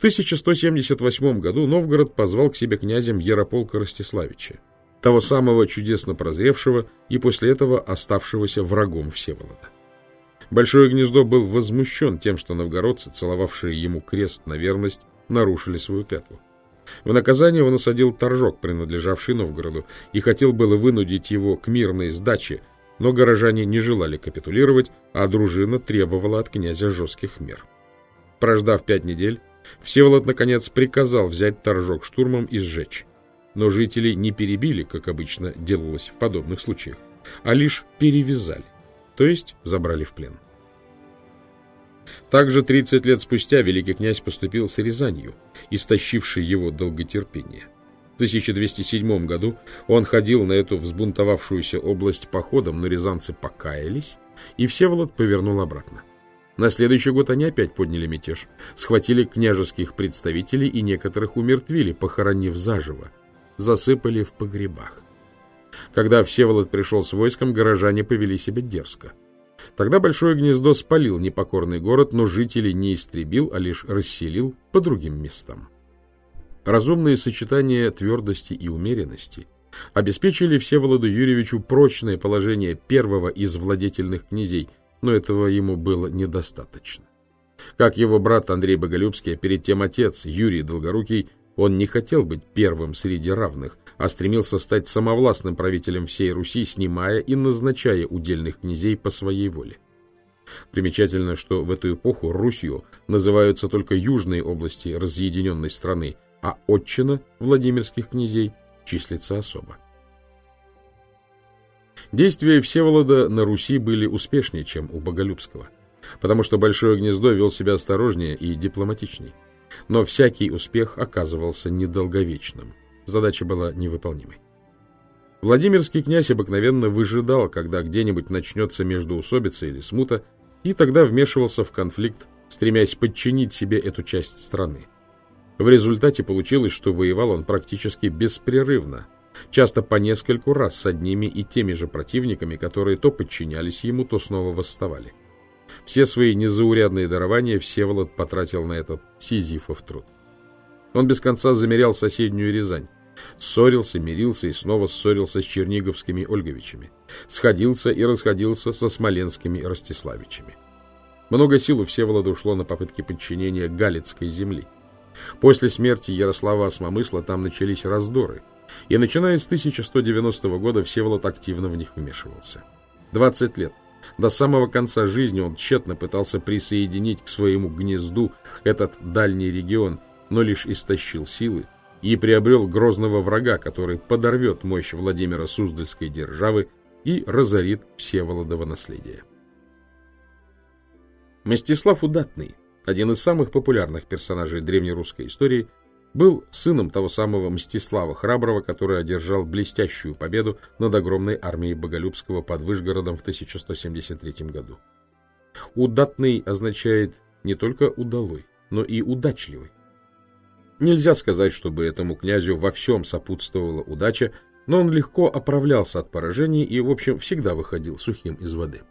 1178 году Новгород позвал к себе князем Ярополка Ростиславича, того самого чудесно прозревшего и после этого оставшегося врагом Всеволода. Большое гнездо был возмущен тем, что новгородцы, целовавшие ему крест на верность, нарушили свою клятву. В наказание он осадил торжок, принадлежавший Новгороду, и хотел было вынудить его к мирной сдаче, но горожане не желали капитулировать, а дружина требовала от князя жестких мер. Прождав пять недель, Всеволод, наконец, приказал взять торжок штурмом и сжечь. Но жители не перебили, как обычно делалось в подобных случаях, а лишь перевязали, то есть забрали в плен. Также 30 лет спустя великий князь поступил с Рязанью, истощивший его долготерпение. В 1207 году он ходил на эту взбунтовавшуюся область походом, но рязанцы покаялись, и Всеволод повернул обратно. На следующий год они опять подняли мятеж, схватили княжеских представителей и некоторых умертвили, похоронив заживо, засыпали в погребах. Когда Всеволод пришел с войском, горожане повели себя дерзко. Тогда Большое Гнездо спалил непокорный город, но жителей не истребил, а лишь расселил по другим местам. Разумные сочетания твердости и умеренности обеспечили Всеволоду Юрьевичу прочное положение первого из владетельных князей, но этого ему было недостаточно. Как его брат Андрей Боголюбский, а перед тем отец Юрий Долгорукий, он не хотел быть первым среди равных, а стремился стать самовластным правителем всей Руси, снимая и назначая удельных князей по своей воле. Примечательно, что в эту эпоху Русью называются только южные области разъединенной страны, а отчина Владимирских князей числится особо. Действия Всеволода на Руси были успешнее, чем у Боголюбского, потому что Большое Гнездо вел себя осторожнее и дипломатичнее. Но всякий успех оказывался недолговечным задача была невыполнимой. Владимирский князь обыкновенно выжидал, когда где-нибудь начнется междоусобица или смута, и тогда вмешивался в конфликт, стремясь подчинить себе эту часть страны. В результате получилось, что воевал он практически беспрерывно, часто по нескольку раз с одними и теми же противниками, которые то подчинялись ему, то снова восставали. Все свои незаурядные дарования Всеволод потратил на этот сизифов труд. Он без конца замерял соседнюю Рязань, Ссорился, мирился и снова ссорился с черниговскими Ольговичами. Сходился и расходился со смоленскими Ростиславичами. Много сил у Всеволода ушло на попытки подчинения Галицкой земли. После смерти Ярослава Осмомысла там начались раздоры, и начиная с 1190 года Всеволод активно в них вмешивался. 20 лет. До самого конца жизни он тщетно пытался присоединить к своему гнезду этот дальний регион, но лишь истощил силы, и приобрел грозного врага, который подорвет мощь Владимира Суздальской державы и разорит Всеволодово наследие. Мстислав Удатный, один из самых популярных персонажей древнерусской истории, был сыном того самого Мстислава Храброго, который одержал блестящую победу над огромной армией Боголюбского под Выжгородом в 1173 году. Удатный означает не только удалой, но и удачливый. Нельзя сказать, чтобы этому князю во всем сопутствовала удача, но он легко оправлялся от поражений и, в общем, всегда выходил сухим из воды.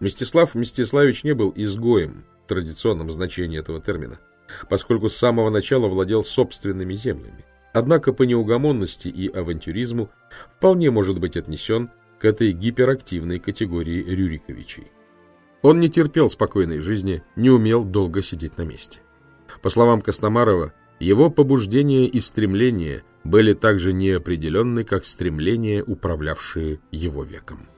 Мстислав Мстиславич не был изгоем в традиционном значении этого термина, поскольку с самого начала владел собственными землями. Однако по неугомонности и авантюризму вполне может быть отнесен к этой гиперактивной категории Рюриковичей. Он не терпел спокойной жизни, не умел долго сидеть на месте. По словам Костомарова, его побуждения и стремления были так же неопределенны, как стремления, управлявшие его веком.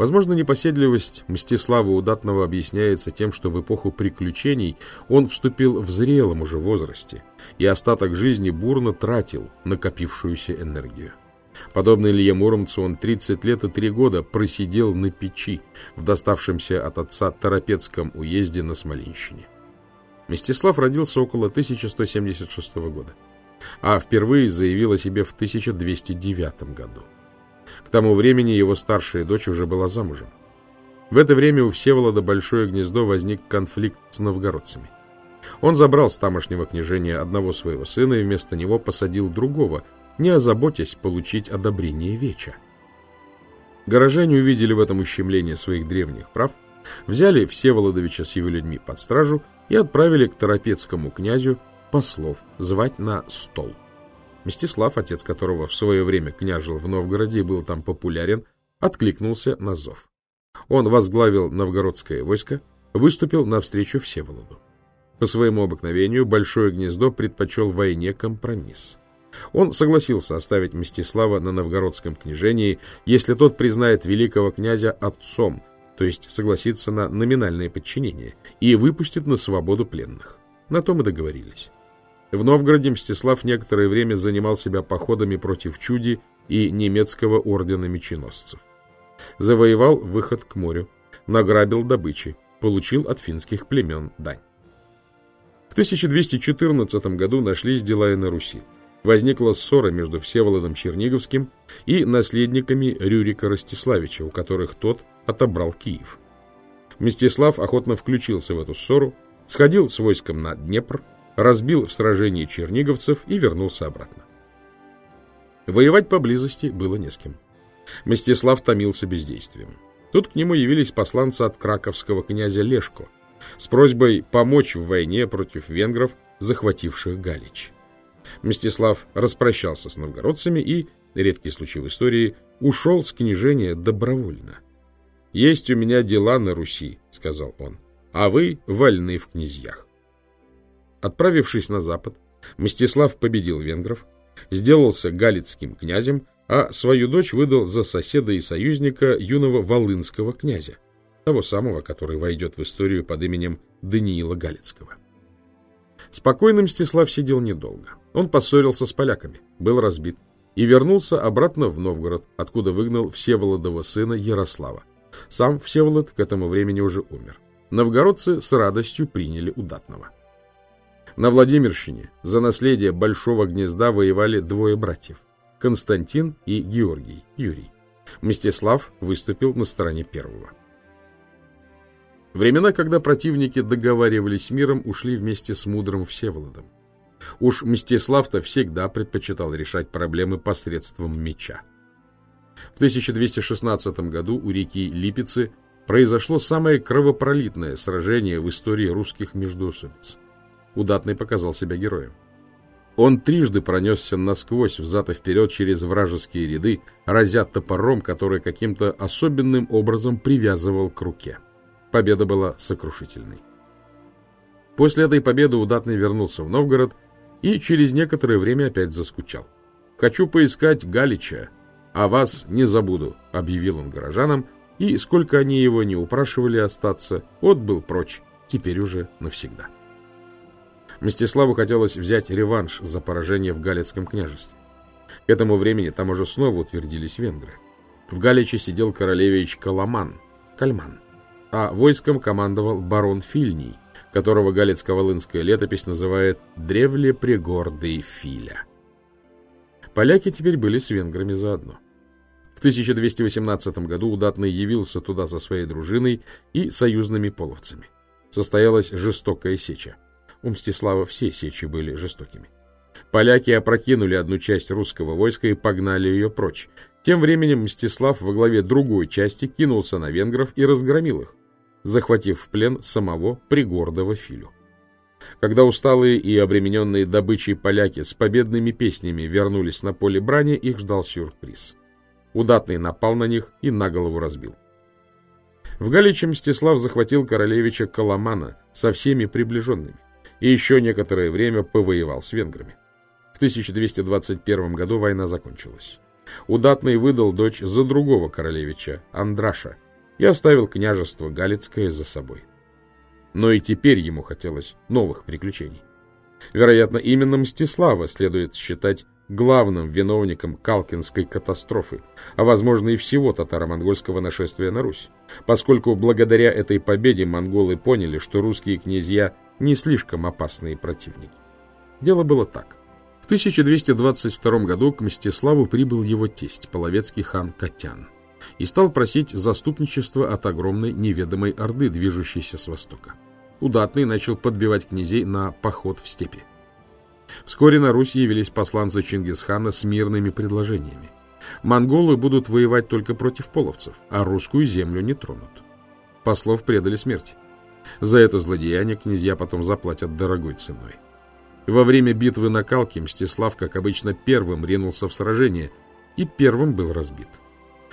Возможно, непоседливость Мстислава Удатного объясняется тем, что в эпоху приключений он вступил в зрелом уже возрасте и остаток жизни бурно тратил накопившуюся энергию. Подобно Илье Муромцу, он 30 лет и 3 года просидел на печи в доставшемся от отца Торопецком уезде на Смоленщине. Мстислав родился около 1176 года, а впервые заявил о себе в 1209 году. К тому времени его старшая дочь уже была замужем. В это время у Всеволода Большое Гнездо возник конфликт с новгородцами. Он забрал с тамошнего княжения одного своего сына и вместо него посадил другого, не озаботясь получить одобрение Веча. Горожане увидели в этом ущемление своих древних прав, взяли Всеволодовича с его людьми под стражу и отправили к Торопецкому князю послов звать на стол. Мстислав, отец которого в свое время княжил в Новгороде и был там популярен, откликнулся на зов. Он возглавил новгородское войско, выступил навстречу Всеволоду. По своему обыкновению Большое Гнездо предпочел войне компромисс. Он согласился оставить Мстислава на новгородском княжении, если тот признает великого князя отцом, то есть согласится на номинальное подчинение, и выпустит на свободу пленных. На том и договорились. В Новгороде Мстислав некоторое время занимал себя походами против чуди и немецкого ордена меченосцев. Завоевал выход к морю, награбил добычи, получил от финских племен дань. В 1214 году нашлись дела и на Руси. Возникла ссора между Всеволодом Черниговским и наследниками Рюрика Ростиславича, у которых тот отобрал Киев. Мстислав охотно включился в эту ссору, сходил с войском на Днепр, разбил в сражении черниговцев и вернулся обратно. Воевать поблизости было не с кем. Мстислав томился бездействием. Тут к нему явились посланцы от краковского князя Лешко с просьбой помочь в войне против венгров, захвативших Галич. Мстислав распрощался с новгородцами и, редкий случай в истории, ушел с княжения добровольно. «Есть у меня дела на Руси», — сказал он, — «а вы вольны в князьях». Отправившись на запад, Мстислав победил венгров, сделался галицким князем, а свою дочь выдал за соседа и союзника юного волынского князя, того самого, который войдет в историю под именем Даниила Галицкого. Спокойным Мстислав сидел недолго. Он поссорился с поляками, был разбит и вернулся обратно в Новгород, откуда выгнал Всеволодова сына Ярослава. Сам Всеволод к этому времени уже умер. Новгородцы с радостью приняли удатного. На Владимирщине за наследие Большого гнезда воевали двое братьев – Константин и Георгий, Юрий. Мстислав выступил на стороне первого. Времена, когда противники договаривались миром, ушли вместе с мудрым Всеволодом. Уж Мстислав-то всегда предпочитал решать проблемы посредством меча. В 1216 году у реки Липицы произошло самое кровопролитное сражение в истории русских междоусобиц. Удатный показал себя героем. Он трижды пронесся насквозь взад и вперед через вражеские ряды, разя топором, который каким-то особенным образом привязывал к руке. Победа была сокрушительной. После этой победы Удатный вернулся в Новгород и через некоторое время опять заскучал. «Хочу поискать Галича, а вас не забуду», — объявил он горожанам, и, сколько они его не упрашивали остаться, отбыл прочь, теперь уже навсегда. Мстиславу хотелось взять реванш за поражение в Галицком княжестве. К этому времени там уже снова утвердились венгры. В Галиче сидел королевич Каламан, Кальман, а войском командовал барон Фильний, которого галицко-волынская летопись называет «древле пригордый Филя». Поляки теперь были с венграми заодно. В 1218 году Удатный явился туда со своей дружиной и союзными половцами. Состоялась жестокая сеча. У Мстислава все сечи были жестокими. Поляки опрокинули одну часть русского войска и погнали ее прочь. Тем временем Мстислав во главе другой части кинулся на венгров и разгромил их захватив в плен самого пригордого Филю. Когда усталые и обремененные добычей поляки с победными песнями вернулись на поле брани, их ждал сюрприз. Удатный напал на них и на голову разбил. В Галиче Мстислав захватил королевича Коломана со всеми приближенными и еще некоторое время повоевал с венграми. В 1221 году война закончилась. Удатный выдал дочь за другого королевича, Андраша, и оставил княжество Галицкое за собой. Но и теперь ему хотелось новых приключений. Вероятно, именно Мстислава следует считать главным виновником Калкинской катастрофы, а возможно и всего татаро-монгольского нашествия на Русь, поскольку благодаря этой победе монголы поняли, что русские князья не слишком опасные противники. Дело было так. В 1222 году к Мстиславу прибыл его тесть, половецкий хан Катян и стал просить заступничества от огромной неведомой орды, движущейся с востока. Удатный начал подбивать князей на поход в степи. Вскоре на Русь явились посланцы Чингисхана с мирными предложениями. Монголы будут воевать только против половцев, а русскую землю не тронут. Послов предали смерти. За это злодеяние князья потом заплатят дорогой ценой. Во время битвы на Калке Мстислав, как обычно, первым ринулся в сражение и первым был разбит.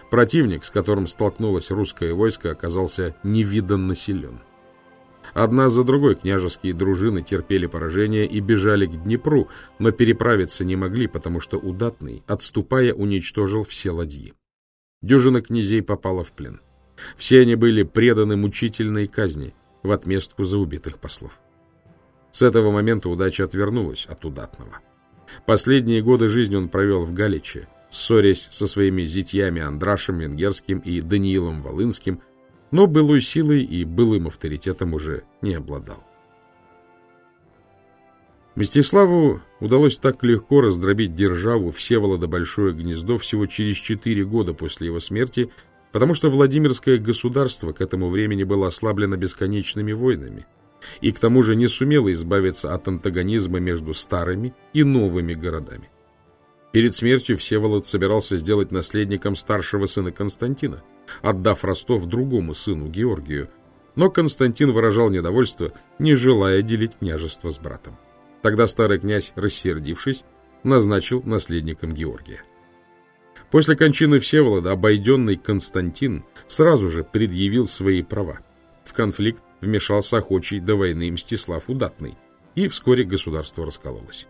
Противник, с которым столкнулось русское войско, оказался невиданно силен. Одна за другой княжеские дружины терпели поражение и бежали к Днепру, но переправиться не могли, потому что Удатный, отступая, уничтожил все ладьи. Дюжина князей попала в плен. Все они были преданы мучительной казни в отместку за убитых послов. С этого момента удача отвернулась от Удатного. Последние годы жизни он провел в Галиче, ссорясь со своими зятьями Андрашем Венгерским и Даниилом Волынским, но былой силой и былым авторитетом уже не обладал. Мстиславу удалось так легко раздробить державу Всеволода Большое Гнездо всего через четыре года после его смерти, потому что Владимирское государство к этому времени было ослаблено бесконечными войнами и к тому же не сумело избавиться от антагонизма между старыми и новыми городами. Перед смертью Всеволод собирался сделать наследником старшего сына Константина, отдав Ростов другому сыну Георгию, но Константин выражал недовольство, не желая делить княжество с братом. Тогда старый князь, рассердившись, назначил наследником Георгия. После кончины Всеволода обойденный Константин сразу же предъявил свои права. В конфликт вмешался охочий до войны Мстислав Удатный, и вскоре государство раскололось.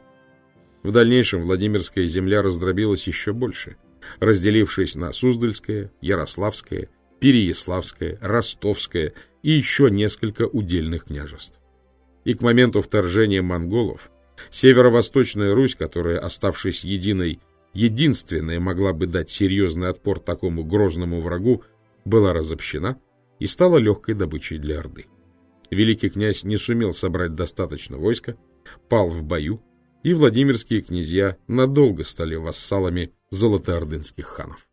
В дальнейшем Владимирская земля раздробилась еще больше, разделившись на Суздальское, Ярославское, Переяславское, Ростовское и еще несколько удельных княжеств. И к моменту вторжения монголов Северо-Восточная Русь, которая, оставшись единой, единственная могла бы дать серьезный отпор такому грозному врагу, была разобщена и стала легкой добычей для Орды. Великий князь не сумел собрать достаточно войска, пал в бою, и Владимирские князья надолго стали вассалами золотоордынских ханов.